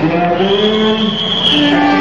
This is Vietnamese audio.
together.